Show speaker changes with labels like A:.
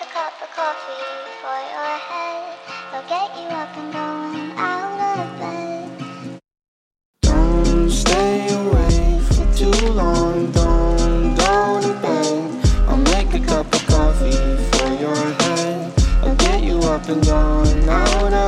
A: a cup of coffee for your head. I'll get you up and going out of bed.
B: Don't stay away for too long. Don't go to bed. I'll make a cup of coffee for your head. I'll get you up and going out of